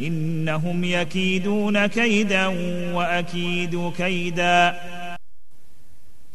إنهم يكيدون كيدا وأكيد كيدا.